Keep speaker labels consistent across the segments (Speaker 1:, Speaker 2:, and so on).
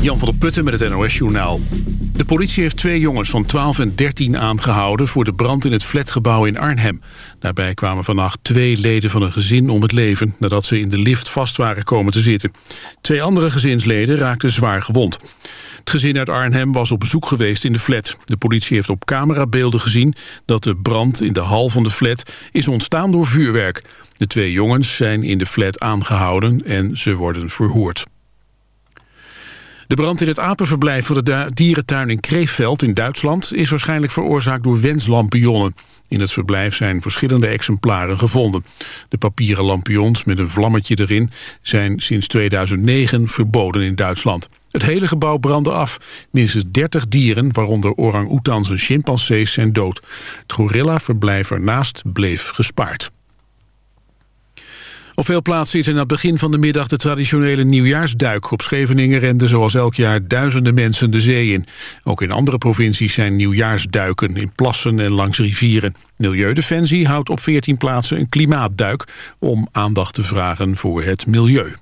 Speaker 1: Jan van der Putten met het NOS-journaal. De politie heeft twee jongens van 12 en 13 aangehouden... voor de brand in het flatgebouw in Arnhem. Daarbij kwamen vannacht twee leden van een gezin om het leven... nadat ze in de lift vast waren komen te zitten. Twee andere gezinsleden raakten zwaar gewond. Het gezin uit Arnhem was op bezoek geweest in de flat. De politie heeft op camerabeelden gezien dat de brand in de hal van de flat is ontstaan door vuurwerk. De twee jongens zijn in de flat aangehouden en ze worden verhoord. De brand in het apenverblijf van de dierentuin in Kreefveld in Duitsland... is waarschijnlijk veroorzaakt door wenslampionnen. In het verblijf zijn verschillende exemplaren gevonden. De papieren lampions met een vlammetje erin zijn sinds 2009 verboden in Duitsland. Het hele gebouw brandde af. Minstens 30 dieren, waaronder orang-oetans en chimpansees, zijn dood. Het gorillaverblijf ernaast bleef gespaard. Op veel plaatsen is in het begin van de middag de traditionele nieuwjaarsduik. Op Scheveningen renden zoals elk jaar duizenden mensen de zee in. Ook in andere provincies zijn nieuwjaarsduiken in plassen en langs rivieren. Milieudefensie houdt op 14 plaatsen een klimaatduik om aandacht te vragen voor het milieu.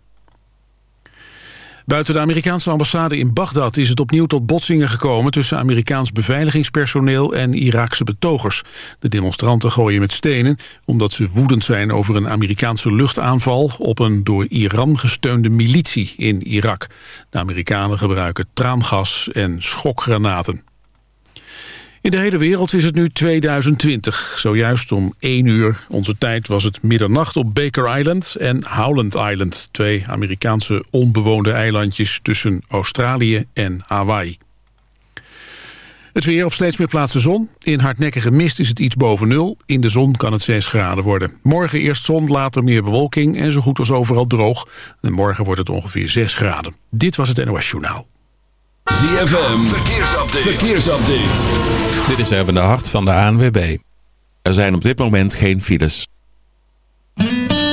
Speaker 1: Buiten de Amerikaanse ambassade in Bagdad is het opnieuw tot botsingen gekomen tussen Amerikaans beveiligingspersoneel en Iraakse betogers. De demonstranten gooien met stenen omdat ze woedend zijn over een Amerikaanse luchtaanval op een door Iran gesteunde militie in Irak. De Amerikanen gebruiken traangas en schokgranaten. In de hele wereld is het nu 2020. Zojuist om 1 uur onze tijd was het middernacht op Baker Island en Howland Island. Twee Amerikaanse onbewoonde eilandjes tussen Australië en Hawaii. Het weer op steeds meer plaatsen zon. In hardnekkige mist is het iets boven nul. In de zon kan het 6 graden worden. Morgen eerst zon, later meer bewolking en zo goed als overal droog. En morgen wordt het ongeveer 6 graden. Dit was het NOS Journaal.
Speaker 2: ZFM, verkeersupdate. verkeersupdate. Dit is even de hart van de ANWB. Er zijn op dit moment geen files.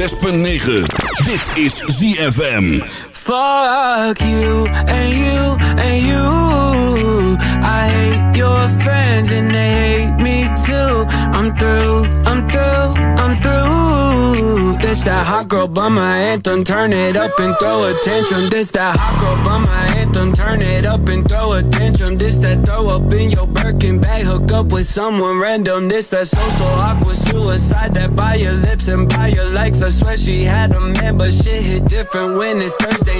Speaker 3: 106.9. Dit is ZFM.
Speaker 4: Fuck you and you and you. I hate your friends and they hate me too. I'm through, I'm through, I'm through. This that hot girl bummer anthem. Turn it up and throw attention. This that hot girl bummer anthem. Turn it up and throw attention. This that throw up in your Birkin bag. Hook up with someone random. This that social awkward suicide. That buy your lips and buy your likes. I swear she had a man, but shit hit different when it's Thursday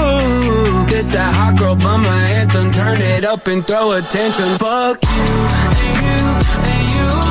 Speaker 4: This that hot girl bummer anthem. Turn it up and throw attention. Fuck you and you and you.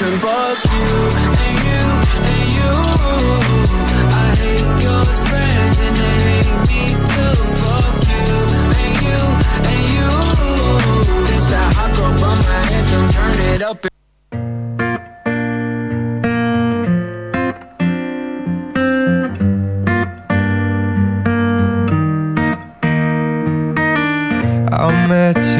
Speaker 4: can fuck you and you and you. I hate your friends
Speaker 5: and they hate me too. Fuck you and you and you. It's that hot girl by my anthem. Turn it up. I met you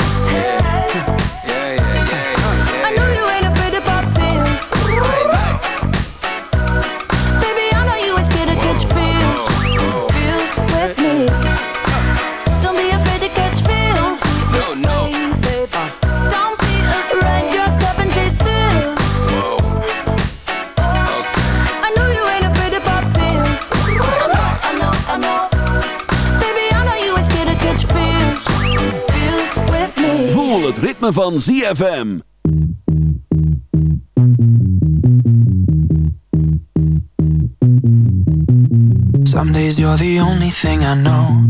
Speaker 6: Ritme van ZFM.
Speaker 7: Some days you're the only thing I know.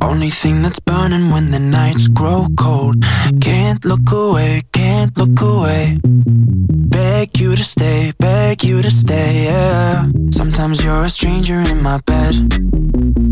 Speaker 7: Only thing that's burning when the nights grow cold. Can't look away, can't look away. Beg you to stay, beg you to stay, yeah. Sometimes you're a stranger in my bed.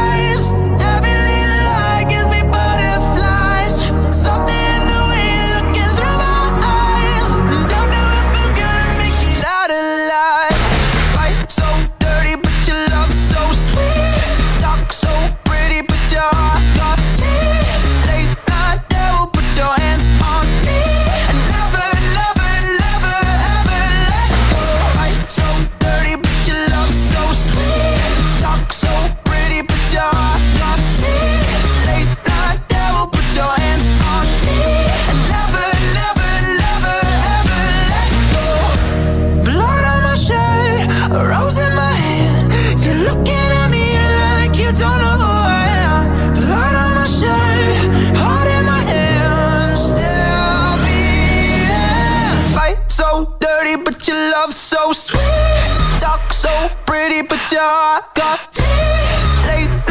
Speaker 7: So sweet. Talk so pretty, but your heart got. Late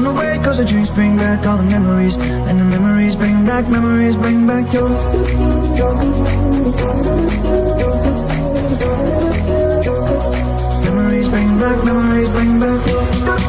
Speaker 8: blown away Cause the dreams bring back all the memories. And the memories bring back, memories bring back your, your, your, your Memories bring back, memories bring back
Speaker 9: your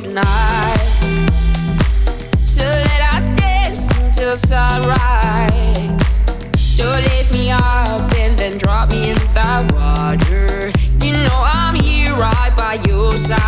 Speaker 9: midnight So let us dance until sunrise. So lift me up and then drop me in the water. You know I'm here right by your side.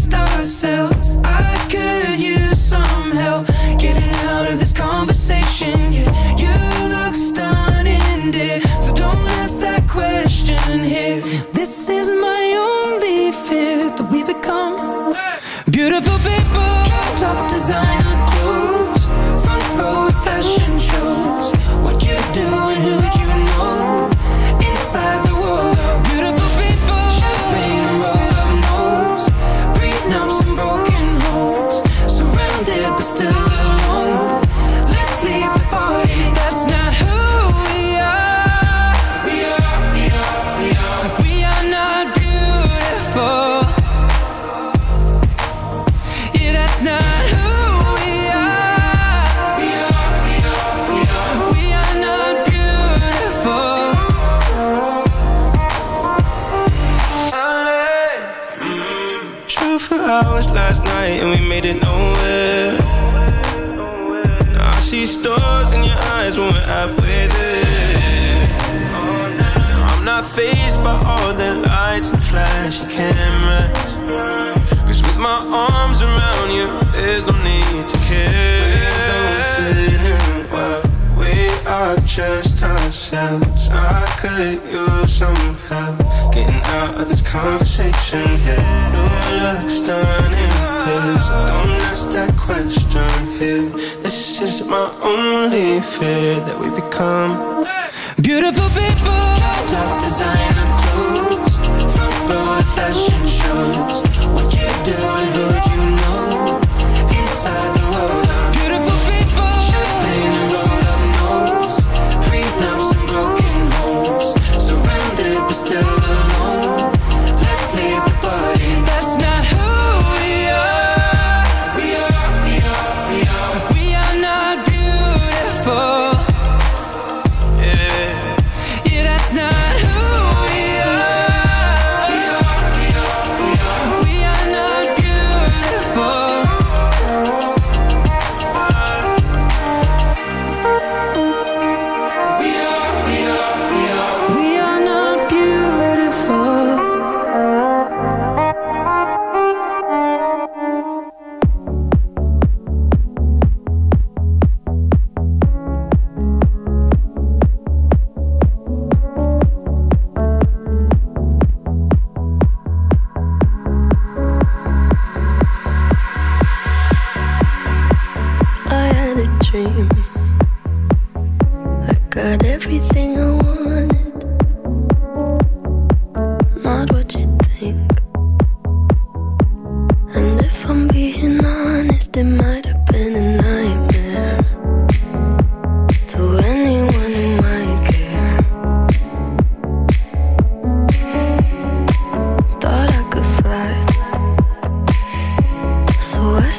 Speaker 7: Lost ourselves. I could use some help getting out of this conversation here. Your looks done in this. Don't ask that question here. This is my only fear that we become beautiful people. Top designer clothes, front row fashion shows. What you do and who
Speaker 10: you know inside.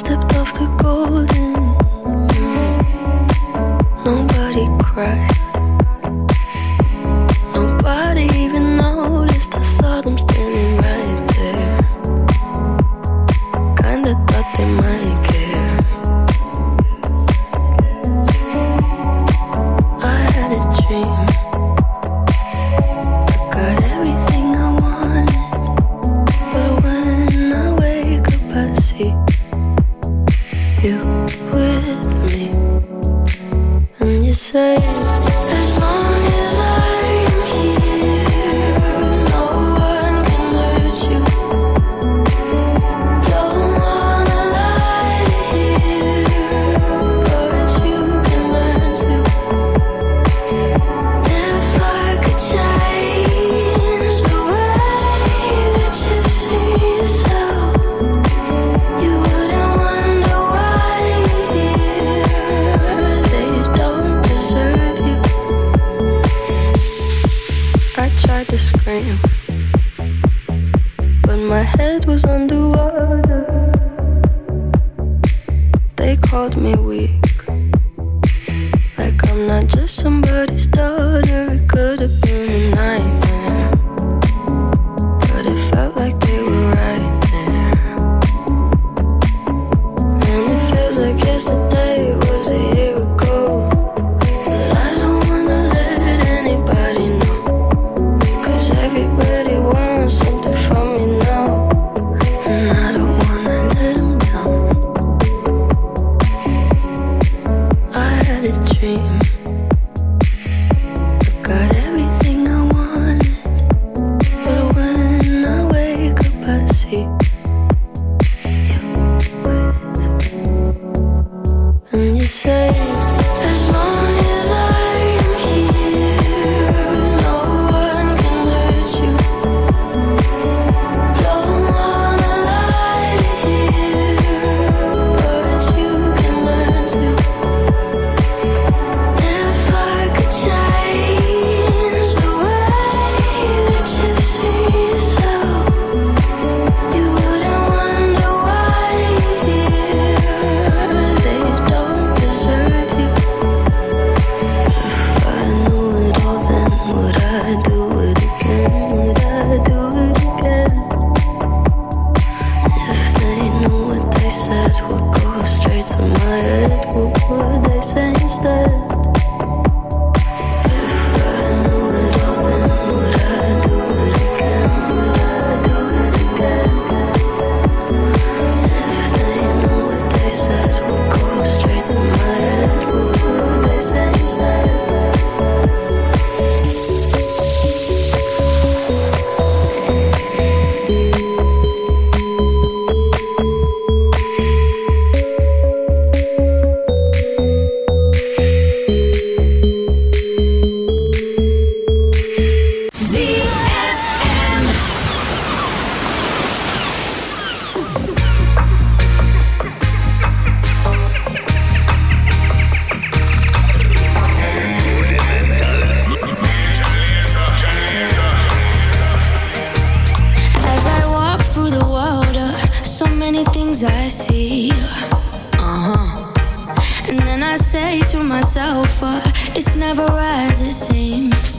Speaker 10: stepped off the golden
Speaker 11: many things I see. Uh huh. And then I say to myself, uh, it's never as it seems.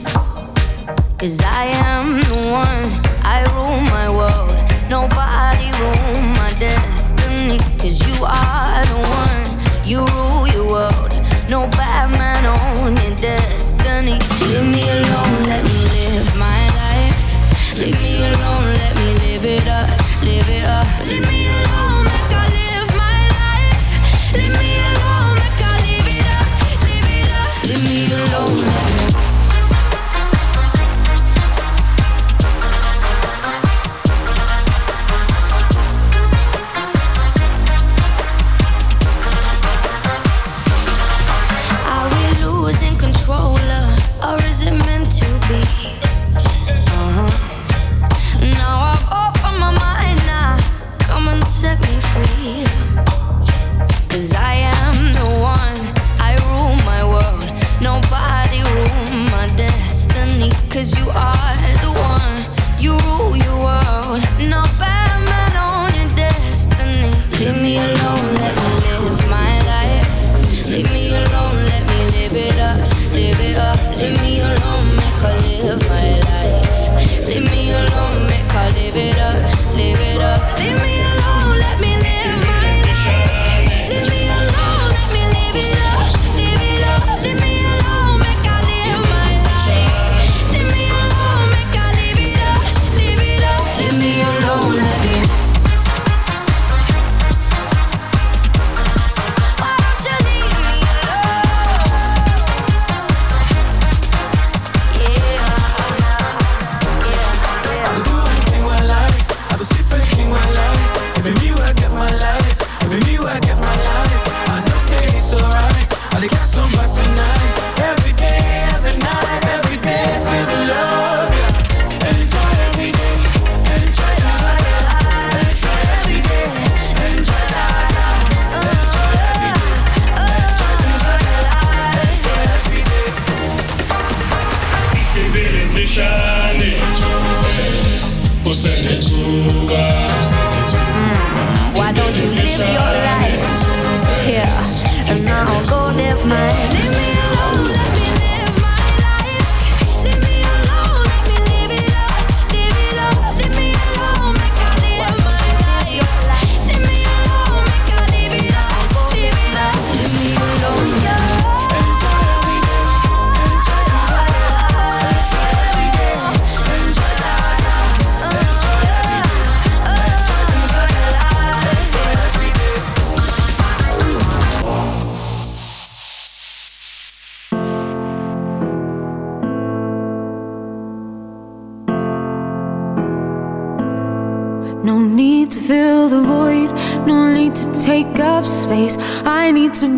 Speaker 11: Cause I am the one, I rule my world. Nobody rule my destiny. Cause you are the one, you rule your world. No bad man on your destiny. Leave me alone, let me live my. Leave me alone, let me live it up, live it up. Leave me alone, make I live my life. Leave me alone, make I live it up, live it up. Leave me alone, you